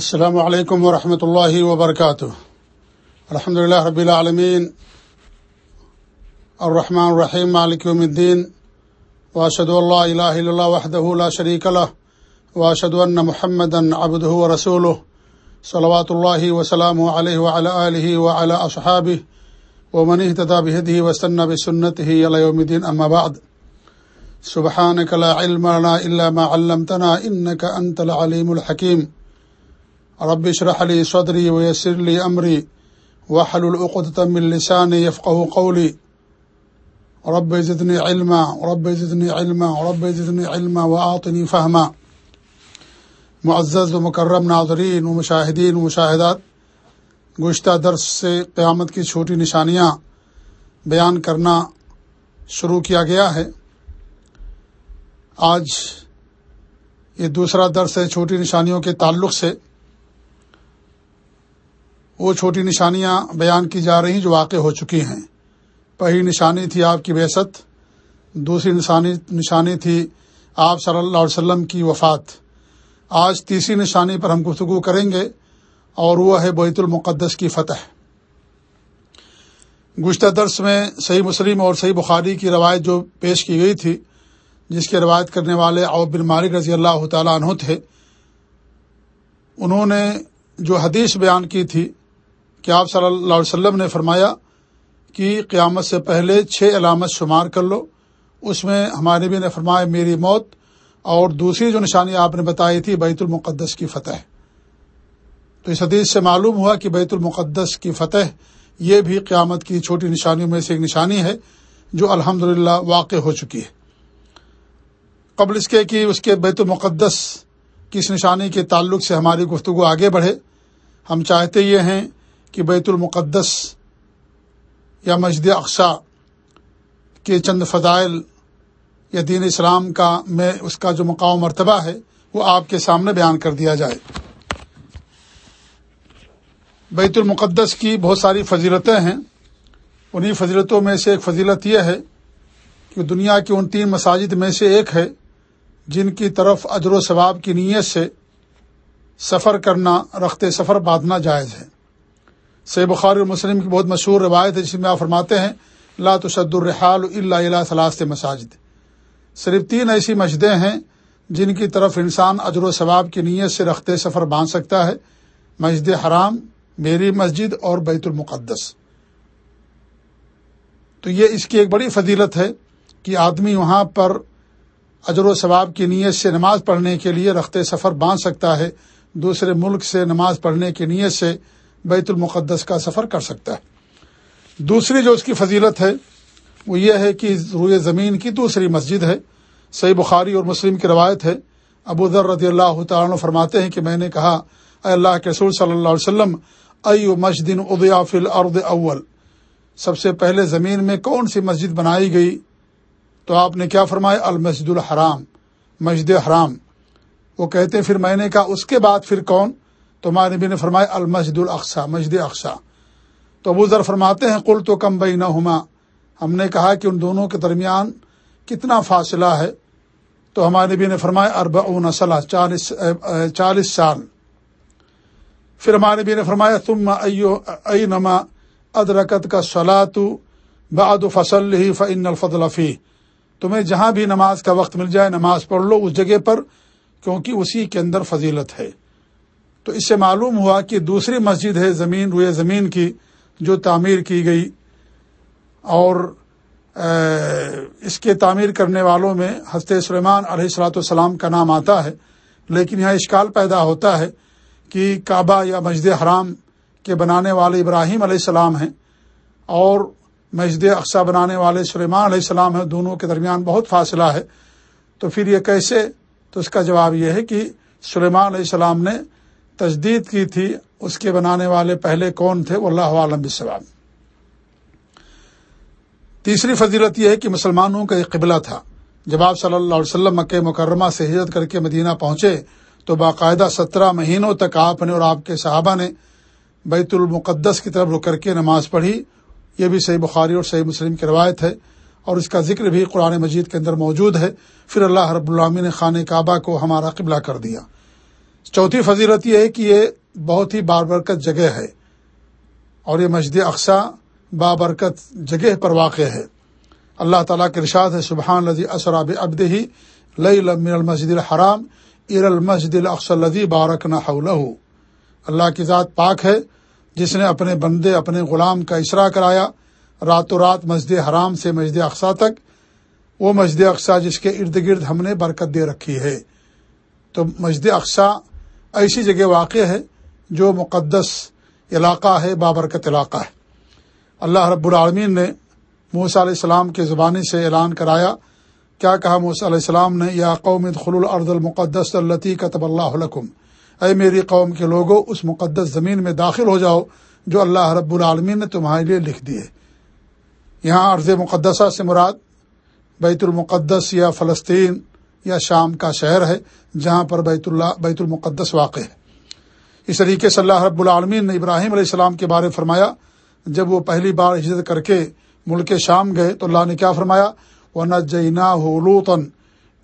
السلام علیکم ورحمۃ اللہ وبرکاتہ الحمد لله رب العالمین الرحمن الرحیم مالک یوم الدین واشهد ان لا اله الا الله وحده لا شريك له. واشهد ان محمدا عبده ورسوله. صلوات الله وسلامه عليه وعلى اله وعلى اصحابه ومن اهتدى بهديه واستنى بسنته الى يوم الدين اما بعد. سبحانك لا علم لنا الا ما علمتنا انك انت العليم الحكيم. رب اشرح لي صدري ويسر لي امري واحلل عقدة من لساني يفقهوا قولي. رب زدني علما، رب زدني علما، رب زدني علما واعطني فهما. معزز و مکرم ناظرین و مشاہدین و مشاہدات گزشتہ درس سے قیامت کی چھوٹی نشانیاں بیان کرنا شروع کیا گیا ہے۔ آج یہ دوسرا درس ہے چھوٹی نشانیوں کے تعلق سے۔ وہ چھوٹی نشانیاں بیان کی جا رہی جو واقع ہو چکی ہیں۔ پہلی نشانی تھی آپ کی بیست، دوسری نشانی نشانی تھی آپ صلی اللہ علیہ وسلم کی وفات۔ آج تیسری نشانی پر ہم گفتگو کریں گے اور وہ ہے بیت المقدس کی فتح۔ گزشتہ درس میں صحیح مسلم اور صحیح بخاری کی روایت جو پیش کی گئی تھی، جس کی روایت کرنے والے اوب بن مالک رضی اللہ تعالیٰ عنہ تھے، انہوں نے جو حدیث بیان کی تھی کہ آپ صلی اللہ علیہ وسلم نے فرمایا کہ قیامت سے پہلے چھ علامت شمار کر لو۔ اس میں ہمارے بھی نے فرمایا میری موت اور دوسری جو نشانی آپ نے بتائی تھی بیت المقدس کی فتح۔ تو اس حدیث سے معلوم ہوا کہ بیت المقدس کی فتح یہ بھی قیامت کی چھوٹی نشانیوں میں سے ایک نشانی ہے جو الحمد واقع ہو چکی ہے۔ قبل اس کے کہ اس کے بیت المقدس کی اس نشانی کے تعلق سے ہماری گفتگو آگے بڑھے۔ ہم چاہتے یہ ہیں کہ بیت المقدس یا مسجد اقسا کے چند فضائل یا دین اسلام کا میں اس کا جو مقام مرتبہ ہے، وہ آپ کے سامنے بیان کر دیا جائے۔ بیت المقدس کی بہت ساری فضیلتیں ہیں۔ انہیں فضیلتوں میں سے ایک فضیلت یہ ہے کہ دنیا کی ان تین مساجد میں سے ایک ہے، جن کی طرف اجر و ثواب کی نیت سے سفر کرنا، رخت سفر باندھنا جائز ہے۔ سی بخار مسلم کی بہت مشہور روایت ہے جس میں آپ فرماتے ہیں، لا تشد الرحال اللہ اللہ ثلاث مساجد۔ صرف تین ایسی مسجدیں ہیں جن کی طرف انسان اجر و ثواب کی نیت سے رختے سفر باندھ سکتا ہے۔ مسجد حرام، میری مسجد اور بیت المقدس۔ تو یہ اس کی ایک بڑی فضیلت ہے کہ آدمی وہاں پر اجر و ثواب کی نیت سے نماز پڑھنے کے لیے رختے سفر باندھ سکتا ہے۔ دوسرے ملک سے نماز پڑھنے کی نیت سے بیت المقدس کا سفر کر سکتا ہے۔ دوسری جو اس کی فضیلت ہے، وہ یہ ہے کہ روئے زمین کی دوسری مسجد ہے۔ صحیح بخاری اور مسلم کی روایت ہے۔ ابو ذر رضی اللہ تعالیٰ فرماتے ہیں کہ میں نے کہا، اے اللہ کے رسول صلی اللہ علیہ وسلم او مسجد ادیا فل ارد اول۔ سب سے پہلے زمین میں کون سی مسجد بنائی گئی؟ تو آپ نے کیا فرمایا؟ المسجد الحرام، مسجد حرام۔ وہ کہتے ہیں، پھر میں نے کہا، اس کے بعد پھر کون؟ تو ہمارے نبی نے فرمایا، المسجد الاقسا مسجد اقسا تو ابو ذر فرماتے ہیں کل تو کم بئی ہم نے کہا کہ ان دونوں کے درمیان کتنا فاصلہ ہے؟ تو ہمارے نبی نے فرمایا ارب اون چالیس چالیس سال۔ پھر ہمارے نبی نے فرمایا تم ائی نما ادرکت کا سلاد بعد فصل ہی فن الفضل فی تمہیں جہاں بھی نماز کا وقت مل جائے، نماز پڑھ لو اس جگہ پر، کیونکہ اسی کے اندر فضیلت ہے۔ تو اس سے معلوم ہوا کہ دوسری مسجد ہے زمین، روئے زمین کی، جو تعمیر کی گئی۔ اور اس کے تعمیر کرنے والوں میں حضرت سلیمان علیہ السلاۃ والسلام کا نام آتا ہے۔ لیکن یہاں اشکال پیدا ہوتا ہے کہ کعبہ یا مسجد حرام کے بنانے والے ابراہیم علیہ السلام ہیں اور مسجد اقسا بنانے والے سلیمان علیہ السلام ہیں۔ دونوں کے درمیان بہت فاصلہ ہے۔ تو پھر یہ کیسے؟ تو اس کا جواب یہ ہے کہ سلیمان علیہ السلام نے تجدید کی تھی، اس کے بنانے والے پہلے کون تھے؟ وہ اللہ عالم بسلام تیسری فضیلت یہ ہے کہ مسلمانوں کا ایک قبلہ تھا۔ جب آپ صلی اللہ علیہ وسلم مکہ مکرمہ سے ہجرت کر کے مدینہ پہنچے، تو باقاعدہ سترہ مہینوں تک آپ نے اور آپ کے صحابہ نے بیت المقدس کی طرف رک کر کے نماز پڑھی۔ یہ بھی صحیح بخاری اور صحیح مسلم کی روایت ہے اور اس کا ذکر بھی قرآن مجید کے اندر موجود ہے۔ پھر اللہ رب العامی نے خانہ کعبہ کو ہمارا قبلہ کر دیا۔ چوتھی فضیلت یہ ہے کہ یہ بہت ہی بابرکت جگہ ہے اور یہ مسجد اقسا بابرکت جگہ پر واقع ہے۔ اللہ تعالیٰ کے ارشاد ہے سبحان لذی اسراب ابد ہی لئی من المسجد الحرام ار المسجد الاقص الدی بارک نہ اللہ کی ذات پاک ہے، جس نے اپنے بندے، اپنے غلام کا اشرا کرایا۔ راتوں رات مسجد حرام سے مسجد اقسا تک، وہ مسجد اقسا جس کے ارد گرد ہم نے برکت دے رکھی ہے۔ تو مسجد اقسا ایسی جگہ واقع ہے جو مقدس علاقہ ہے، بابرکت علاقہ ہے۔ اللہ رب العالمین نے موسیٰ علیہ السلام کے زبانی سے اعلان کرایا۔ کیا کہا موسیٰ علیہ السلام نے؟ یا قوم خل الارض المقدس التی کتب اللہ علکم اے میری قوم کے لوگوں اس مقدس زمین میں داخل ہو جاؤ جو اللہ رب العالمین نے تمہارے لیے لکھ دیے یہاں عرض مقدسہ سے مراد بیت المقدس یا فلسطین یا شام کا شہر ہے جہاں پر بیت اللہ بیت المقدس واقع ہے۔ اس طریقے سے اللہ رب العالمین نے ابراہیم علیہ السلام کے بارے فرمایا، جب وہ پہلی بار ہجرت کر کے ملک شام گئے تو اللہ نے کیا فرمایا؟ وہ نہ جینا حلوطن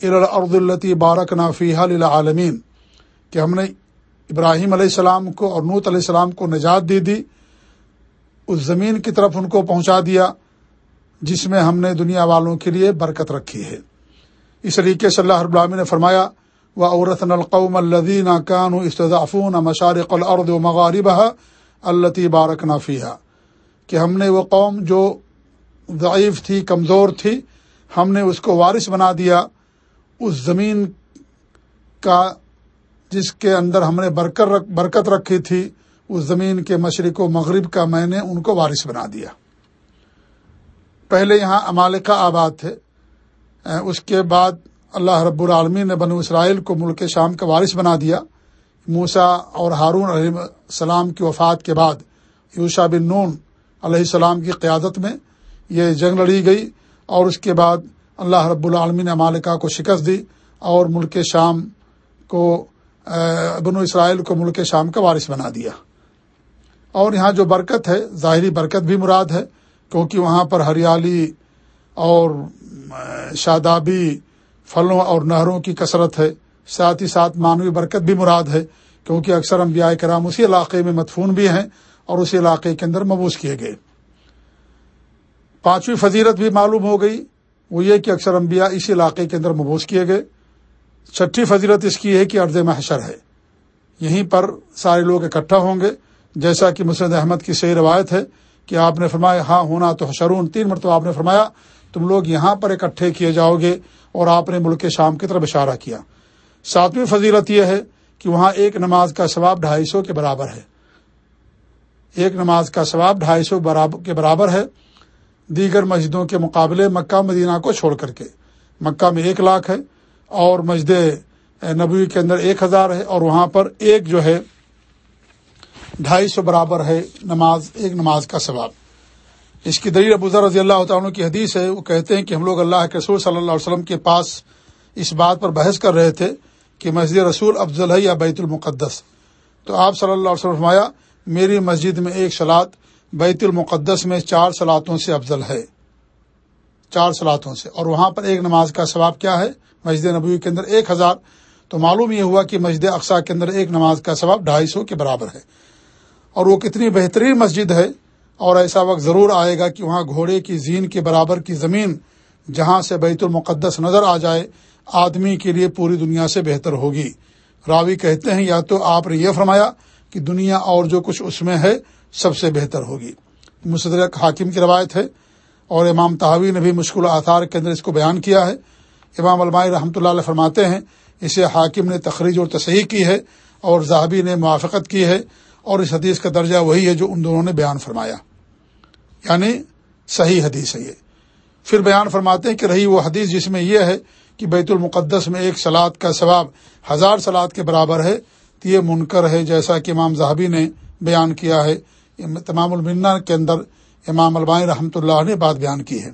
ارد التی بارک نافی عالمین کہ ہم نے ابراہیم علیہ السلام کو اور نوت علیہ السلام کو نجات دے دی، اس زمین کی طرف ان کو پہنچا دیا، جس میں ہم نے دنیا والوں کے لیے برکت رکھی ہے۔ اس طریقے سے اللہ رب العالمین نے فرمایا و عورت القوم الدین کان استضافون مشارق العرد و مغارب التی بارک نافیہ کہ ہم نے وہ قوم جو ضعیف تھی، کمزور تھی، ہم نے اس کو وارث بنا دیا۔ اس زمین کا جس کے اندر ہم نے برکت رکھی تھی، اس زمین کے مشرق و مغرب کا میں نے ان کو وارث بنا دیا۔ پہلے یہاں امالکہ آباد تھے۔ اس کے بعد اللہ رب العالمین نے بنو اسرائیل کو ملک شام کا وارث بنا دیا۔ موسا اور ہارون علیہ السلام کی وفات کے بعد یوشا بن نون علیہ السلام کی قیادت میں یہ جنگ لڑی گئی اور اس کے بعد اللہ رب العالمین نے مالکہ کو شکست دی اور ملک شام کو بنو اسرائیل کو ملک شام کا وارث بنا دیا۔ اور یہاں جو برکت ہے، ظاہری برکت بھی مراد ہے، کیونکہ وہاں پر ہریالی اور شادابی پھلوں اور نہروں کی کثرت ہے۔ ساتھ ہی ساتھ مانوی برکت بھی مراد ہے، کیونکہ اکثر انبیاء کرام اسی علاقے میں مدفون بھی ہیں اور اسی علاقے کے اندر مبوس کیے گئے۔ پانچویں فضیرت بھی معلوم ہو گئی، وہ یہ کہ اکثر انبیاء اسی علاقے کے اندر مبوس کیے گئے۔ چھٹی فضیرت اس کی ہے کہ ارض محشر ہے۔ یہیں پر سارے لوگ اکٹھا ہوں گے، جیسا کہ مسرد احمد کی صحیح روایت ہے کہ آپ نے فرمایا ہاں ہونا تو شرون تین مرتبہ آپ نے فرمایا تم لوگ یہاں پر اکٹھے کیے جاؤ گے اور آپ نے ملک شام کی طرف اشارہ کیا۔ ساتویں فضیلت یہ ہے کہ وہاں ایک نماز کا ثواب ڈھائی سو کے برابر ہے۔ ایک نماز کا ثواب ڈھائی سو کے برابر ہے دیگر مسجدوں کے مقابلے مکہ مدینہ کو چھوڑ کر کے۔ مکہ میں ایک لاکھ ہے اور مسجد نبوی کے اندر ایک ہزار ہے اور وہاں پر ایک جو ہے ڈھائی سو برابر ہے نماز، ایک نماز کا ثواب۔ اس کی دلیل ابو رضی اللہ تعالیٰ کی حدیث ہے۔ وہ کہتے ہیں کہ ہم لوگ اللہ کے رسول صلی اللہ علیہ وسلم کے پاس اس بات پر بحث کر رہے تھے کہ مسجد رسول افضل ہے یا بیت المقدس۔ تو آپ صلی اللہ علیہ وسلم فرمایا، میری مسجد میں ایک سلاد بیت المقدس میں چار سلاطوں سے افضل ہے۔ چار سلاطوں سے۔ اور وہاں پر ایک نماز کا ثواب کیا ہے؟ مسجد نبوی کے اندر ایک ہزار۔ تو معلوم یہ ہوا کہ مسجد اقسا کے اندر ایک نماز کا ثواب ڈھائی سو کے برابر ہے۔ اور وہ کتنی بہترین مسجد ہے اور ایسا وقت ضرور آئے گا کہ وہاں گھوڑے کی زین کے برابر کی زمین جہاں سے بیت المقدس نظر آ جائے، آدمی کے لیے پوری دنیا سے بہتر ہوگی۔ راوی کہتے ہیں، یا تو آپ نے یہ فرمایا کہ دنیا اور جو کچھ اس میں ہے سب سے بہتر ہوگی۔ مصدرک حاکم کی روایت ہے اور امام تحوی نے بھی مشکل آثار کے اندر اس کو بیان کیا ہے۔ امام علمائی رحمۃ اللہ علیہ فرماتے ہیں، اسے حاکم نے تخریج اور تصحیح کی ہے اور زاہبی نے موافقت کی ہے۔ اور اس حدیث کا درجہ وہی ہے جو ان دونوں نے بیان فرمایا۔ یعنی صحیح حدیث ہے یہ۔ پھر بیان فرماتے ہیں کہ رہی وہ حدیث جس میں یہ ہے کہ بیت المقدس میں ایک سلاد کا ثواب ہزار سلاد کے برابر ہے، تو یہ منکر ہے، جیسا کہ امام زہبی نے بیان کیا ہے۔ تمام المنا کے اندر امام البائی رحمۃ اللہ نے بات بیان کی ہے۔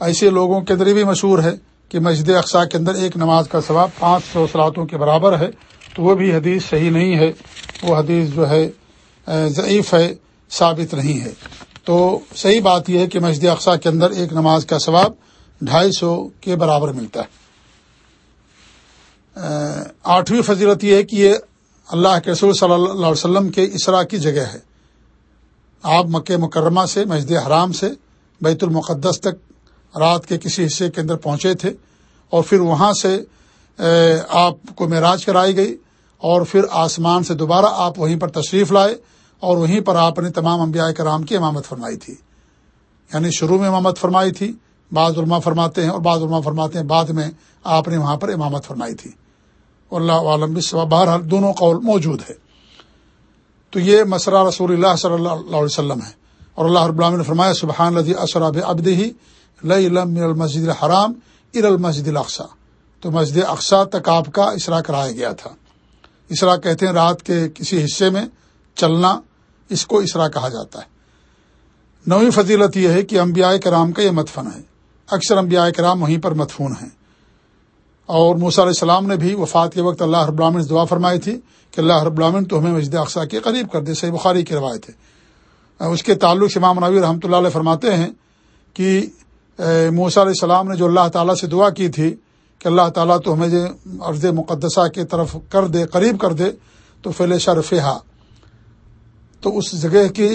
ایسے لوگوں کے اندر بھی مشہور ہے کہ مسجد اقسا کے اندر ایک نماز کا ثواب پانچ سو سلاطوں کے برابر ہے۔ تو وہ بھی حدیث صحیح نہیں ہے۔ وہ حدیث جو ہے ضعیف ہے، ثابت نہیں ہے۔ تو صحیح بات یہ ہے کہ مسجد اقسا کے اندر ایک نماز کا ثواب ڈھائی سو کے برابر ملتا ہے۔ آٹھویں فضیلت یہ ہے کہ یہ اللہ کے رسول صلی اللہ علیہ وسلم کے اسرا کی جگہ ہے۔ آپ مکہ مکرمہ سے، مسجد حرام سے، بیت المقدس تک رات کے کسی حصے کے اندر پہنچے تھے اور پھر وہاں سے آپ کو معراج کرائی گئی۔ اور پھر آسمان سے دوبارہ آپ وہیں پر تشریف لائے اور وہیں پر آپ نے تمام انبیاء کرام کی امامت فرمائی تھی۔ یعنی شروع میں امامت فرمائی تھی، بعض علماء فرماتے ہیں اور بعض علماء فرماتے ہیں بعد میں آپ نے وہاں پر امامت فرمائی تھی۔ اللہ عالم بہرحال دونوں قول موجود ہے تو یہ مسئلہ رسول اللہ صلی اللہ علیہ وسلم ہے۔ اور اللہ رب العالمین نے فرمایا، سبحان الدی اسراب ابد ہی المسجد الحرام ار المسجد الاقسا تو مسجد اقسا تک آپ کا اسرا کرایا گیا تھا۔ اسرا کہتے ہیں رات کے کسی حصے میں چلنا اس کو اسرا کہا جاتا ہے۔ نویں فضیلت یہ ہے کہ انبیاء کرام کا یہ مدفن ہے۔ اکثر انبیاء کرام وہیں پر مدفون ہیں۔ اور موسیٰ علیہ السلام نے بھی وفات کے وقت اللہ رب العالمین سے دعا فرمائی تھی کہ اللہ رب العالمین تو ہمیں مسجد اقسا کے قریب کر دے۔ صحیح بخاری کی روایت ہے۔ اس کے تعلق سے امام نبی رحمۃ اللہ علیہ فرماتے ہیں کہ موسیٰ علیہ السلام نے جو اللہ تعالیٰ سے دعا کی تھی کہ اللہ تعالیٰ تو ہمیں عرض مقدسہ کی طرف کر دے، قریب کر دے، تو فل شرف تو اس جگہ کی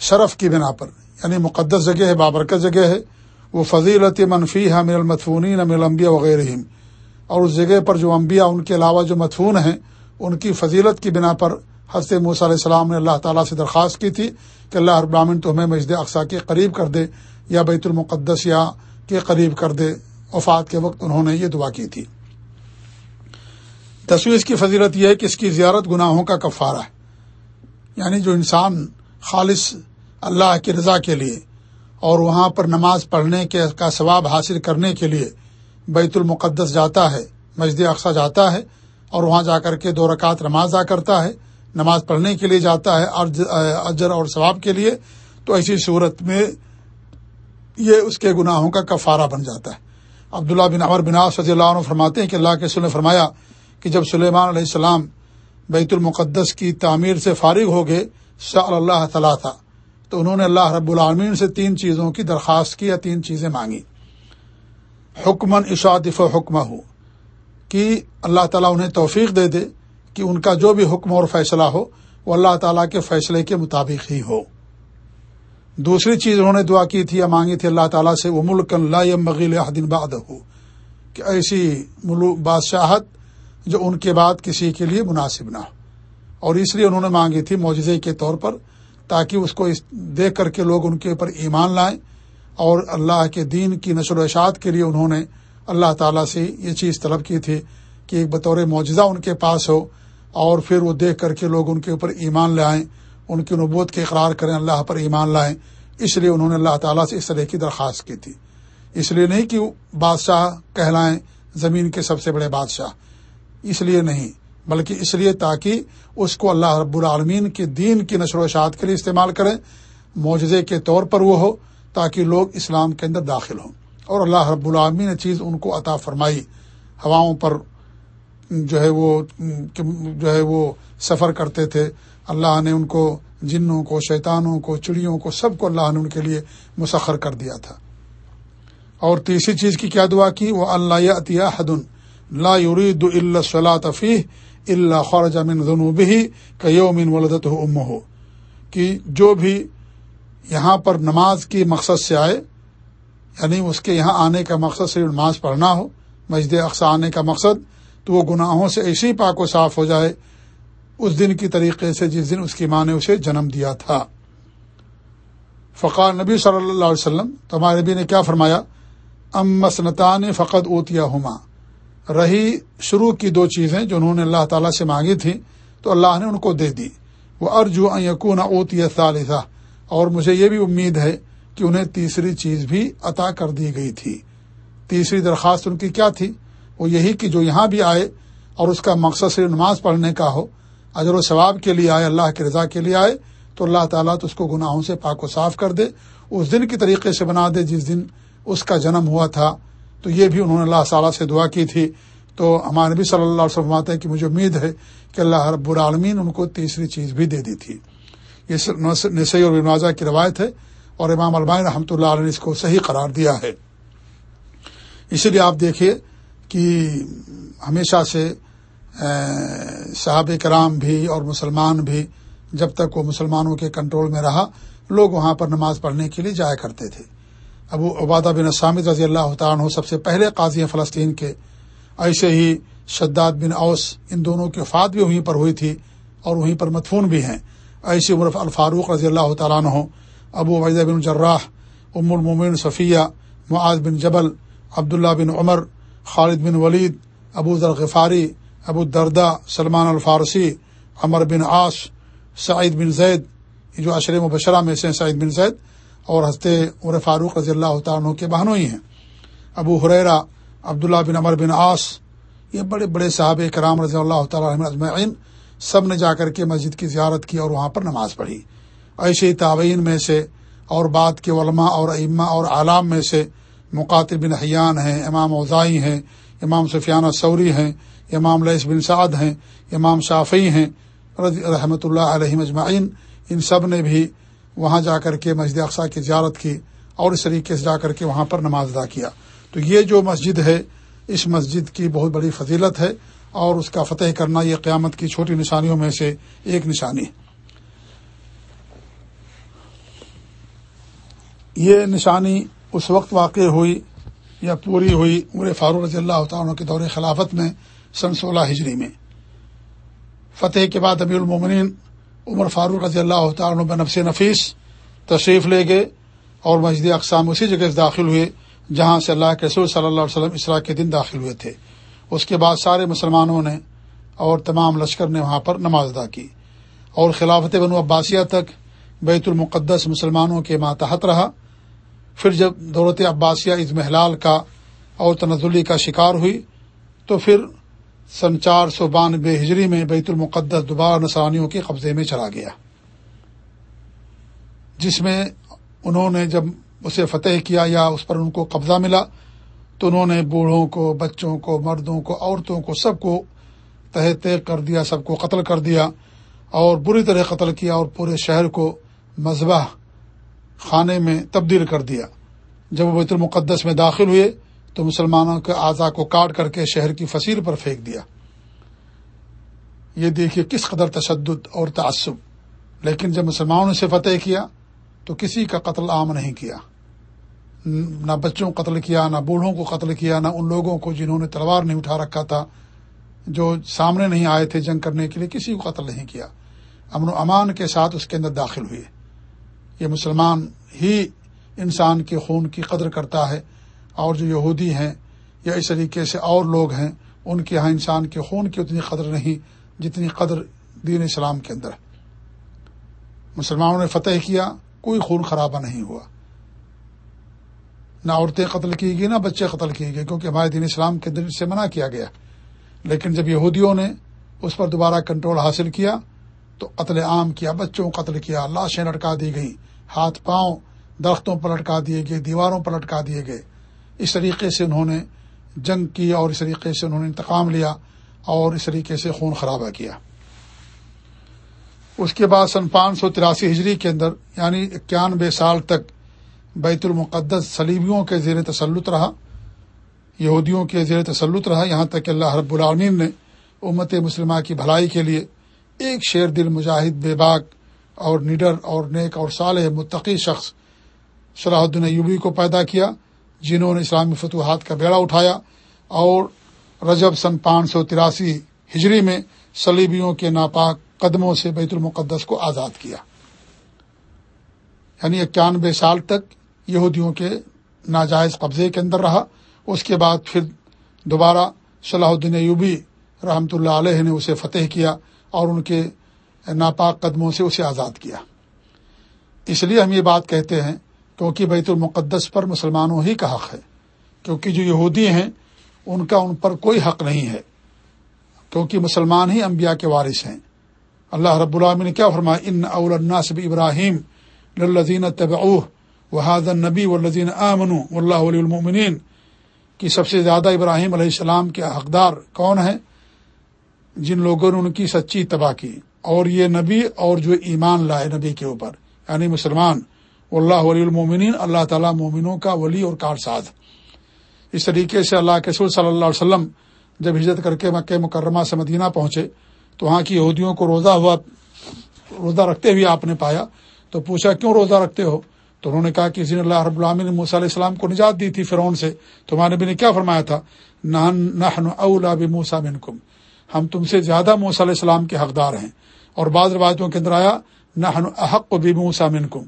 شرف کی بنا پر یعنی مقدس جگہ ہے، بابرکت جگہ ہے۔ وہ فضیلت منفی ہے من المدفونین من الانبیاء وغیرہ اور اس جگہ پر جو انبیاء، ان کے علاوہ جو مدفون ہیں، ان کی فضیلت کی بنا پر حضرت موس علیہ السلام نے اللہ تعالیٰ سے درخواست کی تھی کہ اللہ ابراہین تو ہمیں مسجد اقسا کے قریب کر دے، یا بیت المقدس یا کے قریب کر دے۔ وفات کے وقت انہوں نے یہ دعا کی تھی۔ تصویر کی فضیلت یہ ہے کہ اس کی زیارت گناہوں کا کفارہ ہے۔ یعنی جو انسان خالص اللہ کی رضا کے لیے اور وہاں پر نماز پڑھنے کے کا ثواب حاصل کرنے کے لیے بیت المقدس جاتا ہے، مسجد اقسا جاتا ہے اور وہاں جا کر کے دو رکعت نماز ادا کرتا ہے، نماز پڑھنے کے لیے جاتا ہے اجر اور ثواب کے لیے، تو ایسی صورت میں یہ اس کے گناہوں کا کفارہ بن جاتا ہے۔ عبداللہ بن عمر بن صلی اللہ عنہ فرماتے ہیں کہ اللہ کے نے فرمایا کہ جب سلیمان علیہ السلام بیت المقدس کی تعمیر سے فارغ ہو گئے شاء اللہ تعالیٰ تھا تو انہوں نے اللہ رب العالمین سے تین چیزوں کی درخواست کی یا تین چیزیں مانگی حکمن اشادف و حکمہ ہو کہ اللہ تعالیٰ انہیں توفیق دے دے کہ ان کا جو بھی حکم اور فیصلہ ہو، وہ اللہ تعالیٰ کے فیصلے کے مطابق ہی ہو۔ دوسری چیز انہوں نے دعا کی تھی یا مانگی تھی اللہ تعالیٰ سے وہ ملک اللہ مغیل حدین باد ہو کہ ایسی ملک بادشاہت جو ان کے بعد کسی کے لیے مناسب نہ ہو۔ اور اس لیے انہوں نے مانگی تھی معجزے کے طور پر، تاکہ اس کو دیکھ کر کے لوگ ان کے اوپر ایمان لائیں۔ اور اللہ کے دین کی نشر و اشاعت کے لیے انہوں نے اللہ تعالیٰ سے یہ چیز طلب کی تھی کہ ایک بطور معجزہ ان کے پاس ہو اور پھر وہ دیکھ کر کے لوگ ان کے اوپر ایمان لائیں۔ ان کی نبوت کے اقرار کریں، اللہ پر ایمان لائیں۔ اس لیے انہوں نے اللہ تعالیٰ سے اس طرح کی درخواست کی تھی۔ اس لیے نہیں کہ بادشاہ کہلائیں زمین کے سب سے بڑے بادشاہ۔ اس لیے نہیں، بلکہ اس لیے تاکہ اس کو اللہ رب العالمین کے دین کی نشر و اشاعت کے لیے استعمال کریں۔ معجزے کے طور پر وہ ہو، تاکہ لوگ اسلام کے اندر داخل ہوں۔ اور اللہ رب العالمین نے چیز ان کو عطا فرمائی۔ ہواؤں پر جو ہے وہ، جو ہے وہ سفر کرتے تھے۔ اللہ نے ان کو جنوں کو، شیطانوں کو، چڑیوں کو، سب کو اللہ نے ان کے لیے مسخر کر دیا تھا۔ اور تیسری چیز کی کیا دعا کی؟ وہ اللہ عطیہ حدن لا يريد الا صلاۃ فيه الا خرج من ذنوبه كيوم ولدته امه کہ جو بھی یہاں پر نماز کی مقصد سے آئے یعنی اس کے یہاں آنے کا مقصد صرف نماز پڑھنا ہو، مسجد اقسا آنے کا مقصد، تو وہ گناہوں سے ایسی پاک و صاف ہو جائے اس دن کی طریقے سے جس دن اس کی ماں نے اسے جنم دیا تھا۔ فقار نبی صلی اللہ علیہ وسلم تو ہمارے نبی نے کیا فرمایا؟ ام مسنتان فقط اوتیا ہما رہی شروع کی دو چیزیں جو انہوں نے اللہ تعالیٰ سے مانگی تھیں، تو اللہ نے ان کو دے دی۔ وہ ارجو یقون اوتی ثالثہ۔ اور مجھے یہ بھی امید ہے کہ انہیں تیسری چیز بھی عطا کر دی گئی تھی۔ تیسری درخواست ان کی کیا تھی؟ وہ یہی کہ جو یہاں بھی آئے اور اس کا مقصد صرف نماز پڑھنے کا ہو اجر و ثواب کے لیے آئے، اللہ کے رضا کے لیے آئے، تو اللہ تعالیٰ تو اس کو گناہوں سے پاک و صاف کر دے، اس دن کی طریقے سے بنا دے، جس دن اس کا جنم ہوا تھا۔ تو یہ بھی انہوں نے اللہ تعالیٰ سے دعا کی تھی۔ تو ہمارے نبی صلی اللہ علیہ وسلم آتے ہیں کہ مجھے امید ہے کہ اللہ رب العالمین ان کو تیسری چیز بھی دے دی تھی۔ یہ نسائی اور نوازہ کی روایت ہے اور امام علماء رحمۃ اللہ علیہ نے اس کو صحیح قرار دیا ہے۔ اسی لیے آپ دیکھیے کہ ہمیشہ سے صحاب کرام بھی اور مسلمان بھی جب تک وہ مسلمانوں کے کنٹرول میں رہا، لوگ وہاں پر نماز پڑھنے کے لیے جایا کرتے تھے۔ ابو عبادہ بن اسامد رضی اللہ تعالیٰ سب سے پہلے قاضی ہیں فلسطین کے، ایسے ہی شداد بن اوس، ان دونوں کی وفات بھی وہیں پر ہوئی تھی اور وہیں پر مدفون بھی ہیں۔ ایسی عمر الفاروق رضی اللہ تعالیٰ عنہ، ابو عبیدہ بن جراح، ام المومن صفیہ، معاذ بن جبل، عبداللہ بن عمر، خالد بن ولید، ابو ذرغفاری ابو دردا سلمان الفارسی، عمر بن عاش سعید بن زید جو اشر مبشرہ میں سے سعید بن زید اور ہنستے عمر فاروق رضی اللہ تعالیٰ کے بہنوں ہی ہیں۔ ابو حریرا عبداللہ بن عمر بن عاص، یہ بڑے بڑے صحاب کرام رضی اللہ تعالیٰ اجمعین سب نے جا کر کے مسجد کی زیارت کی اور وہاں پر نماز پڑھی۔ ایسے ہی تعوین میں سے اور بعد کے علماء اور ائمہ اور عالام میں سے مقاتل بن حیان ہیں، امام اوزائی ہیں، امام سفیانہ سوری ہیں امام لئیس بن سعد ہیں، امام شافی ہیں رحمۃ اللہ علیہ مجمعین ان سب نے بھی وہاں جا کر کے مسجد اقسا کی زیارت کی اور اس طریقے سے جا کر کے وہاں پر نماز ادا کیا۔ تو یہ جو مسجد ہے، اس مسجد کی بہت بڑی فضیلت ہے اور اس کا فتح کرنا یہ قیامت کی چھوٹی نشانیوں میں سے ایک نشانی ہے۔ یہ نشانی اس وقت واقع ہوئی یا پوری ہوئی عمر فاروق رضی اللہ تعالیٰ کے دور خلافت میں سن سولہ ہجری میں۔ فتح کے بعد ابی المومنین عمر فاروق رضی اللہ تعالیٰ بنفس نفیس تشریف لے گئے اور مسجد اقسام اسی جگہ سے داخل ہوئے جہاں سے اللہ کے رسول صلی اللہ علیہ وسلم اسرا کے دن داخل ہوئے تھے۔ اس کے بعد سارے مسلمانوں نے اور تمام لشکر نے وہاں پر نماز ادا کی۔ اور خلافت بنو عباسیہ تک بیت المقدس مسلمانوں کے ماتحت رہا۔ پھر جب دولت عباسیہ عز محلال کا اور تنزلی کا شکار ہوئی تو پھر سن چار سو بانوے ہجری میں بیت المقدس دوبارہ نسانیوں کے قبضے میں چلا گیا۔ جس میں انہوں نے جب اسے فتح کیا یا اس پر ان کو قبضہ ملا، تو انہوں نے بوڑھوں کو، بچوں کو، مردوں کو، عورتوں کو، سب کو تہ تہ کر دیا، سب کو قتل کر دیا اور بری طرح قتل کیا اور پورے شہر کو مذبح خانے میں تبدیل کر دیا۔ جب وہ بیت المقدس میں داخل ہوئے تو مسلمانوں کے اعضا کو کاٹ کر کے شہر کی فصیل پر پھینک دیا۔ یہ دیکھیے کس قدر تشدد اور تعصب۔ لیکن جب مسلمانوں نے فتح کیا، تو کسی کا قتل عام نہیں کیا۔ نہ بچوں کو قتل کیا، نہ بوڑھوں کو قتل کیا، نہ ان لوگوں کو جنہوں نے تلوار نہیں اٹھا رکھا تھا، جو سامنے نہیں آئے تھے جنگ کرنے کے لیے کسی کو قتل نہیں کیا۔ امن و امان کے ساتھ اس کے اندر داخل ہوئے۔ یہ مسلمان ہی انسان کے خون کی قدر کرتا ہے۔ اور جو یہودی ہیں یا اس طریقے سے اور لوگ ہیں، ان کے یہاں انسان کے خون کی اتنی قدر نہیں جتنی قدر دین اسلام کے اندر ہے۔ مسلمانوں نے فتح کیا، کوئی خون خرابہ نہیں ہوا۔ نہ عورتیں قتل کی گئی نہ بچے قتل کیے گئے، کیونکہ ہمارے دین اسلام کے دل سے منع کیا گیا۔ لیکن جب یہودیوں نے اس پر دوبارہ کنٹرول حاصل کیا، تو قتل عام کیا، بچوں کو قتل کیا، لاشیں لٹکا دی گئی ہاتھ پاؤں درختوں پر لٹکا دیے گئے، دیواروں پر لٹکا دیے گئے۔ اس طریقے سے انہوں نے جنگ کی اور اس طریقے سے انہوں نے انتقام لیا اور اس طریقے سے خون خرابہ کیا۔ اس کے بعد سن پانچ سو تراسی ہجری کے اندر یعنی اکیانوے سال تک، بیت المقدس سلیبیوں کے زیر تسلط رہا، یہودیوں کے زیر تسلط رہا۔ یہاں تک کہ اللہ رب العالمین نے امت مسلمہ کی بھلائی کے لیے ایک شیر دل مجاہد، بے باغ اور نڈر اور نیک اور صالح متقی شخص صلاح الدین ایوبی کو پیدا کیا۔ جنہوں نے اسلامی فتوحات کا بیڑا اٹھایا اور رجب سن پانچ سو تراسی ہجری میں سلیبیوں کے ناپاک قدموں سے بیت المقدس کو آزاد کیا۔ یعنی اکیانوے سال تک یہودیوں کے ناجائز قبضے کے اندر رہا۔ اس کے بعد پھر دوبارہ صلاح الدین ایوبی رحمۃ اللہ علیہ نے اسے فتح کیا اور ان کے ناپاک قدموں سے اسے آزاد کیا۔ اس لیے ہم یہ بات کہتے ہیں کیونکہ بیت المقدس پر مسلمانوں ہی کا حق ہے۔ کیونکہ جو یہودی ہیں، ان کا ان پر کوئی حق نہیں ہے۔ کیونکہ مسلمان ہی انبیاء کے وارث ہیں۔ اللہ رب العالمین نے کیا فرمایا، ان اول الناس ابراہیم للذین تبعوه وهذا النبی والذین آمنوا واللہ ولی المؤمنین کی سب سے زیادہ ابراہیم علیہ السلام کے حقدار کون ہیں؟ جن لوگوں نے ان کی سچی تباہ کی۔ اور یہ نبی اور جو ایمان لائے نبی کے اوپر یعنی مسلمان۔ اللہ ولی المومنین، اللہ تعالیٰ مومنوں کا ولی اور کارساز۔ اس طریقے سے اللہ کے سور صلی اللہ علیہ وسلم جب ہجرت کر کے مکہ مکرمہ سے مدینہ پہنچے، تو وہاں کی یہودیوں کو روزہ ہوا، روزہ رکھتے ہوئے آپ نے پایا۔ تو پوچھا، کیوں روزہ رکھتے ہو؟ تو انہوں نے کہا کہ ضی اللہ رب العالمین نے موسیٰ علیہ السلام کو نجات دی تھی فرعون سے۔ تو ہمارے نبی نے کیا فرمایا تھا؟ نحن اولا بموسیٰ منکم۔ ہم تم سے زیادہ موسیٰ علیہ السلام کے حقدار ہیں۔ اور بعض روایتوں کے اندر آیا، نحن احق بموسیٰ منکم۔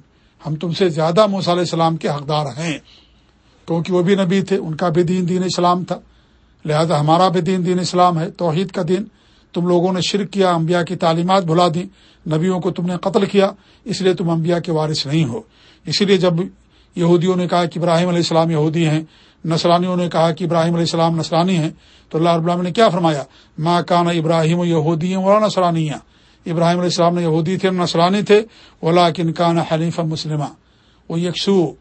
ہم تم سے زیادہ موسیٰ علیہ السلام کے حقدار ہیں۔ کیونکہ وہ بھی نبی تھے، ان کا بھی دین دین اسلام تھا۔ لہذا ہمارا بھی دین دین اسلام ہے، توحید کا دین۔ تم لوگوں نے شرک کیا، انبیاء کی تعلیمات بھلا دی نبیوں کو تم نے قتل کیا، اس لیے تم انبیاء کے وارث نہیں ہو۔ اسی لیے جب یہودیوں نے کہا کہ ابراہیم علیہ السلام یہودی ہیں نسرانیوں نے کہا کہ ابراہیم علیہ السلام نسرانی ہیں، تو اللہ رب نے کیا فرمایا؟ ماں کان ابراہیم یہودی ولا نسرانی ابراہیم علیہ السلام نے یہودی تھے نسرانی تھے ولا کن کان حلیف مسلمہ۔ وہ یکسو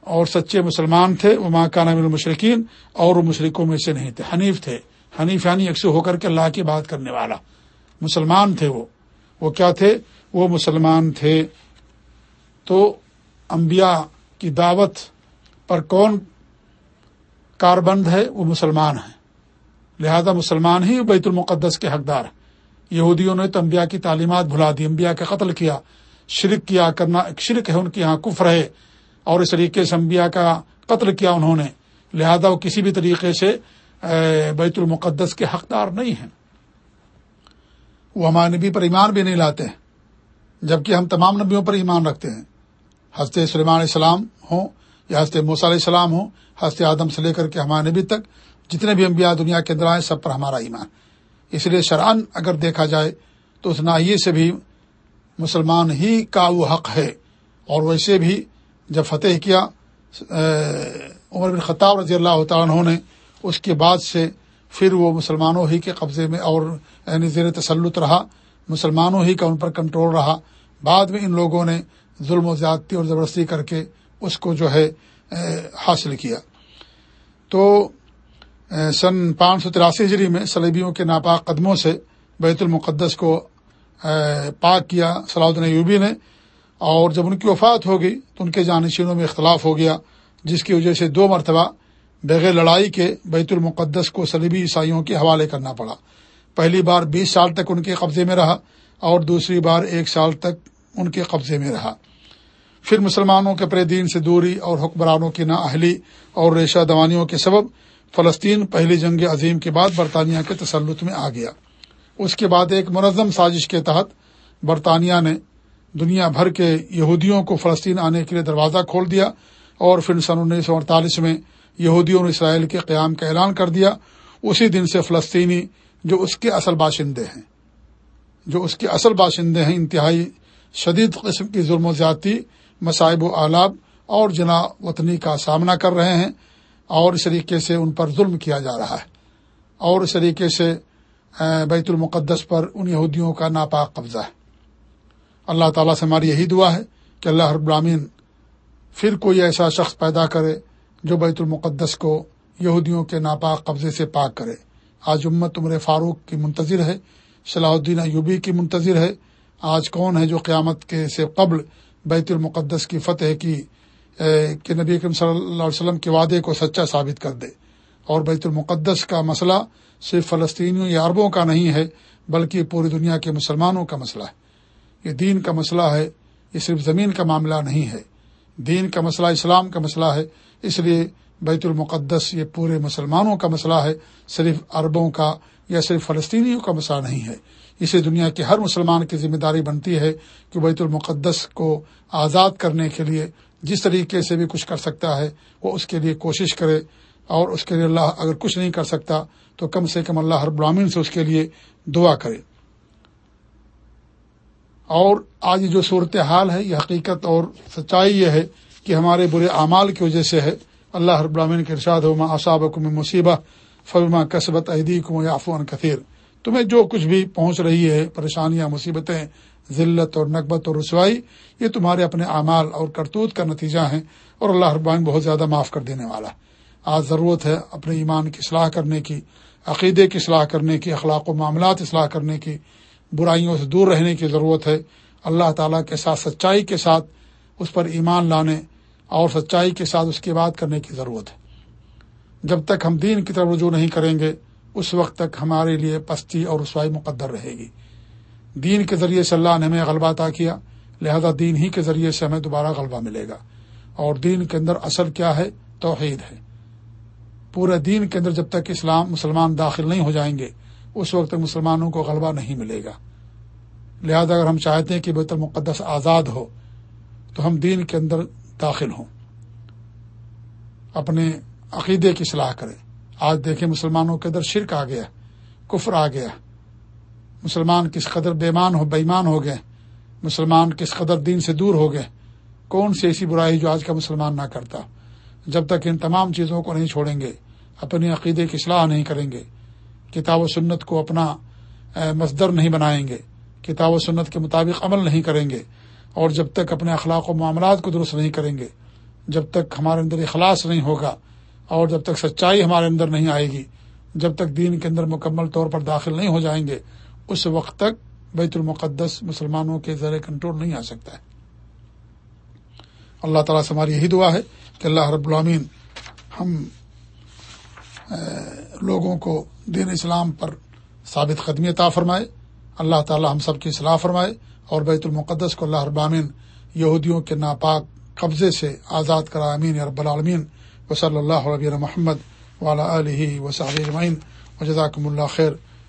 اور سچے مسلمان تھے وہ ماں کان المشرقین اور وہ مشرقوں میں سے نہیں تھے۔ حنیف تھے۔ حنیف یعنی یکسو ہو کر کے اللہ کی بات کرنے والا۔ مسلمان تھے وہ۔ وہ کیا تھے؟ وہ مسلمان تھے۔ تو انبیاء کی دعوت پر کون کاربند ہے؟ وہ مسلمان ہیں۔ لہذا مسلمان ہی بیت المقدس کے حقدار ہیں۔ یہودیوں نے تو انبیاء کی تعلیمات بھلا دی، انبیاء کا قتل کیا، شرک کیا کرنا، شرک ہے ان کے یہاں کفر ہے، اور اس طریقے سے انبیاء کا قتل کیا انہوں نے۔ لہذا وہ کسی بھی طریقے سے بیت المقدس کے حقدار نہیں ہیں۔ وہ ہمارے نبی پر ایمان بھی نہیں لاتے ہیں، جبکہ ہم تمام نبیوں پر ایمان رکھتے ہیں۔ حضرت سلیمان علیہ السلام ہوں یا حضرت موسیٰ علیہ السلام ہوں، حضرت آدم سے لے کر کے ہمارے نبی تک، جتنے بھی انبیاء دنیا کے اندر آئے، سب پر ہمارا ایمان۔ اس لیے شرعن اگر دیکھا جائے تو اس ناحیے سے بھی مسلمان ہی کا وہ حق ہے۔ اور ویسے بھی جب فتح کیا عمر بن خطاب رضی اللہ تعالیٰ نے، اس کے بعد سے پھر وہ مسلمانوں ہی کے قبضے میں اور یعنی زیر تسلط رہا، مسلمانوں ہی کا ان پر کنٹرول رہا۔ بعد میں ان لوگوں نے ظلم و زیادتی اور زبردستی کر کے اس کو جو ہے حاصل کیا۔ تو سن پانچ سو تراسی ہجری میں سلیبیوں کے ناپاک قدموں سے بیت المقدس کو پاک کیا۔ صلاح الدین ایوبی نے، اور جب ان کی وفات ہو گئی تو ان کے جانشینوں میں اختلاف ہو گیا، جس کی وجہ سے دو مرتبہ بغیر لڑائی کے بیت المقدس کو سلیبی عیسائیوں کے حوالے کرنا پڑا۔ پہلی بار بیس سال تک ان کے قبضے میں رہا، اور دوسری بار ایک سال تک ان کے قبضے میں رہا۔ پھر مسلمانوں کے پرے دین سے دوری اور حکمرانوں کی نااہلی اور ریشہ دوانیوں کے سبب فلسطین پہلی جنگ عظیم کے بعد برطانیہ کے تسلط میں آ گیا۔ اس کے بعد ایک منظم سازش کے تحت برطانیہ نے دنیا بھر کے یہودیوں کو فلسطین آنے کے لیے دروازہ کھول دیا اور پھر سن انیس سو اڑتالیس میں یہودیوں نے اسرائیل کے قیام کا اعلان کر دیا۔ اسی دن سے فلسطینی جو اس کے اصل باشندے ہیں، جو اس کے اصل باشندے ہیں، انتہائی شدید قسم کی ظلم و زیادتی، مصائب و آلاب اور جنا وطنی کا سامنا کر رہے ہیں۔ اور اس طریقے سے ان پر ظلم کیا جا رہا ہے۔ اور اس طریقے سے بیت المقدس پر ان یہودیوں کا ناپاک قبضہ ہے۔ اللہ تعالیٰ سے ہماری یہی دعا ہے کہ اللہ رب العامین پھر کوئی ایسا شخص پیدا کرے جو بیت المقدس کو یہودیوں کے ناپاک قبضے سے پاک کرے۔ آج امت عمر فاروق کی منتظر ہے، صلاح الدین ایوبی کی منتظر ہے۔ آج کون ہے جو قیامت کے سے قبل بیت المقدس کی فتح کی کہ نبی اکرم صلی اللہ علیہ وسلم کے وعدے کو سچا ثابت کر دے۔ اور بیت المقدس کا مسئلہ صرف فلسطینیوں یا عربوں کا نہیں ہے، بلکہ پوری دنیا کے مسلمانوں کا مسئلہ ہے۔ یہ دین کا مسئلہ ہے، یہ صرف زمین کا معاملہ نہیں ہے۔ دین کا مسئلہ اسلام کا مسئلہ ہے، اس لیے بیت المقدس یہ پورے مسلمانوں کا مسئلہ ہے، صرف عربوں کا یا صرف فلسطینیوں کا مسئلہ نہیں ہے۔ اسے دنیا کے ہر مسلمان کی ذمہ داری بنتی ہے کہ بیت المقدس کو آزاد کرنے کے لیے جس طریقے سے بھی کچھ کر سکتا ہے، وہ اس کے لیے کوشش کرے اور اس کے لیے اللہ اگر کچھ نہیں کر سکتا تو کم سے کم اللہ ہر برامین سے اس کے لیے دعا کرے۔ اور آج جو صورت حال ہے، یہ حقیقت اور سچائی یہ ہے کہ ہمارے برے اعمال کی وجہ سے ہے۔ اللہ ہر براہین کے ارشاد ہو ما اصاب مصیبہ فلما کسبت عیدی کو یافون کثیر تمہیں جو کچھ بھی پہنچ رہی ہے، پریشانیاں، مصیبتیں ذلت اور نقبت اور رسوائی، یہ تمہارے اپنے اعمال اور کرتوت کا نتیجہ ہیں اور اللہ ربان بہت زیادہ معاف کر دینے والا آج ضرورت ہے اپنے ایمان کی اصلاح کرنے کی، عقیدے کی اصلاح کرنے کی، اخلاق و معاملات اصلاح کرنے کی، برائیوں سے دور رہنے کی ضرورت ہے۔ اللہ تعالیٰ کے ساتھ، سچائی کے ساتھ اس پر ایمان لانے اور سچائی کے ساتھ اس کی بات کرنے کی ضرورت ہے۔ جب تک ہم دین کی طرف رجوع نہیں کریں گے، اس وقت تک ہمارے لیے پستی اور رسوائی مقدر رہے گی۔ دین کے ذریعے سے اللہ نے ہمیں غلبہ عطا کیا، لہذا دین ہی کے ذریعے سے ہمیں دوبارہ غلبہ ملے گا۔ اور دین کے اندر اصل کیا ہے؟ توحید ہے۔ پورے دین کے اندر جب تک اسلام مسلمان داخل نہیں ہو جائیں گے، اس وقت تک مسلمانوں کو غلبہ نہیں ملے گا۔ لہذا اگر ہم چاہتے ہیں کہ بیت المقدس آزاد ہو، تو ہم دین کے اندر داخل ہوں۔ اپنے عقیدے کی صلاح کریں۔ آج دیکھیں مسلمانوں کے اندر شرک آ گیا، کفر آ گیا۔ مسلمان کس قدر بےمان ہو بےمان ہو گئے، مسلمان کس قدر دین سے دور ہو گئے، کون سی ایسی برائی جو آج کا مسلمان نہ کرتا؟ جب تک ان تمام چیزوں کو نہیں چھوڑیں گے، اپنے عقیدے کی اصلاح نہیں کریں گے، کتاب و سنت کو اپنا مزدر نہیں بنائیں گے، کتاب و سنت کے مطابق عمل نہیں کریں گے، اور جب تک اپنے اخلاق و معاملات کو درست نہیں کریں گے، جب تک ہمارے اندر اخلاص نہیں ہوگا، اور جب تک سچائی ہمارے اندر نہیں آئے گی، جب تک دین کے اندر مکمل طور پر داخل نہیں ہو جائیں گے اس وقت تک بیت المقدس مسلمانوں کے ذریعے کنٹرول نہیں آ سکتا ہے۔ اللہ تعالیٰ سے ہماری یہی دعا ہے کہ اللہ رب العامین ہم لوگوں کو دین اسلام پر ثابت قدمی عطا فرمائے۔ اللہ تعالیٰ ہم سب کی صلاح فرمائے اور بیت المقدس کو اللہ ابامین یہودیوں کے ناپاک قبضے سے آزاد کرا امین رب العالمین۔ و صلی اللہ علیہ محمد والا علیہ وصحب و جزاکم اللہ خیر۔